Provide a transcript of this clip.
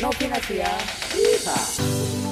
no financiada. ¡Hija!